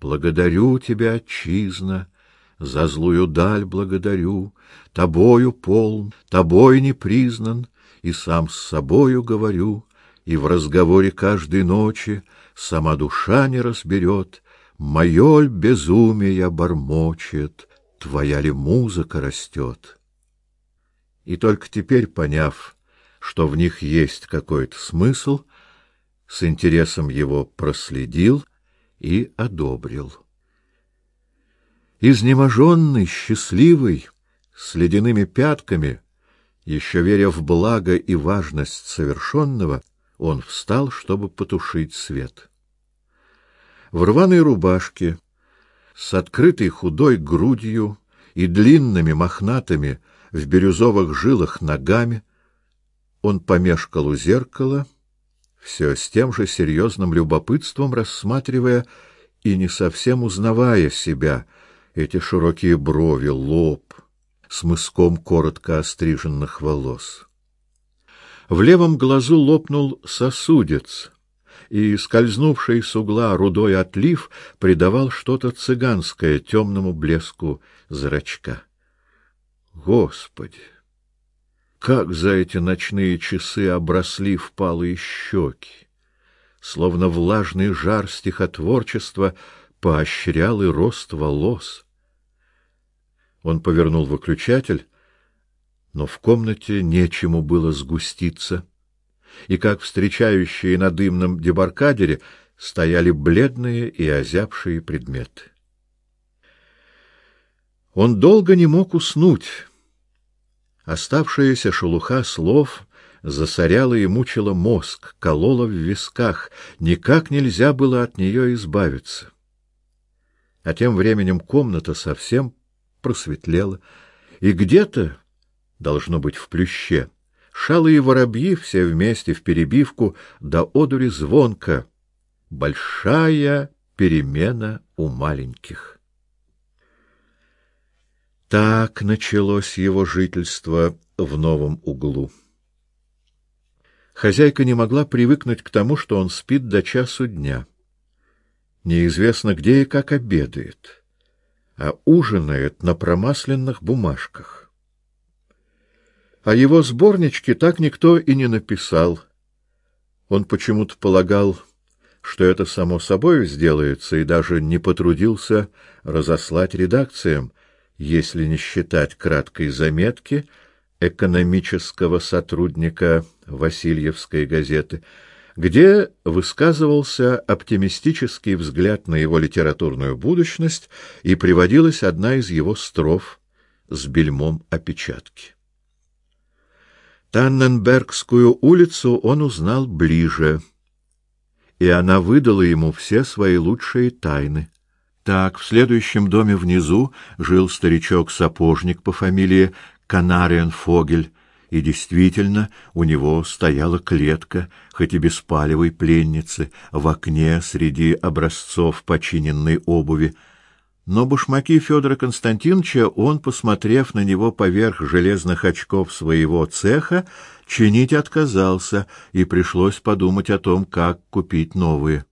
Благодарю тебя, отчизна, за злую даль благодарю, тобою полн, тобой не признан, и сам с собою говорю, и в разговоре каждой ночи сама душа не разберет, мое ль безумие бормочет, твоя ли музыка растет. И только теперь, поняв, что в них есть какой-то смысл, с интересом его проследил и одобрил. Изнеможенный, счастливый, с ледяными пятками, еще веря в благо и важность совершенного, он встал, чтобы потушить свет. В рваной рубашке, с открытой худой грудью и длинными мохнатыми в бирюзовых жилах ногами, он помешкал у зеркала, все с тем же серьезным любопытством рассматривая и не совсем узнавая себя, эти широкие брови, лоб с мыском коротко остриженных волос. В левом глазу лопнул сосудец, и скользнувший с угла рудой отлив придавал что-то цыганское темному блеску зрачка. Господи! Как за эти ночные часы обросли впалые щеки! Словно влажный жар стихотворчества поощрял и рост волос. Он повернул выключатель, но в комнате нечему было сгуститься, и как встречающие на дымном дебаркадере стояли бледные и озябшие предметы. Он долго не мог уснуть. Оставшаяся шелуха слов засоряла и мучила мозг, колола в висках, никак нельзя было от нее избавиться. А тем временем комната совсем просветлело, и где-то, должно быть, в плюще, шалые воробьи все вместе в перебивку до одури звонко. Большая перемена у маленьких. Так началось его жительство в новом углу. Хозяйка не могла привыкнуть к тому, что он спит до часу дня. Неизвестно, где и как обедает а ужинает на промасленных бумажках. А его сборнички так никто и не написал. Он почему-то полагал, что это само собой сделается, и даже не потрудился разослать редакциям, если не считать краткой заметки экономического сотрудника Васильевской газеты — где высказывался оптимистический взгляд на его литературную будущность и приводилась одна из его строф с бельмом опечатки. Танненбергскую улицу он узнал ближе, и она выдала ему все свои лучшие тайны. Так, в следующем доме внизу жил старичок-сапожник по фамилии Канариенфогель, и действительно, у него стояла клетка, хоть и без палевой пленницы, в окне среди образцов починенной обуви. Но башмаки Федора Константиновича он, посмотрев на него поверх железных очков своего цеха, чинить отказался, и пришлось подумать о том, как купить новые.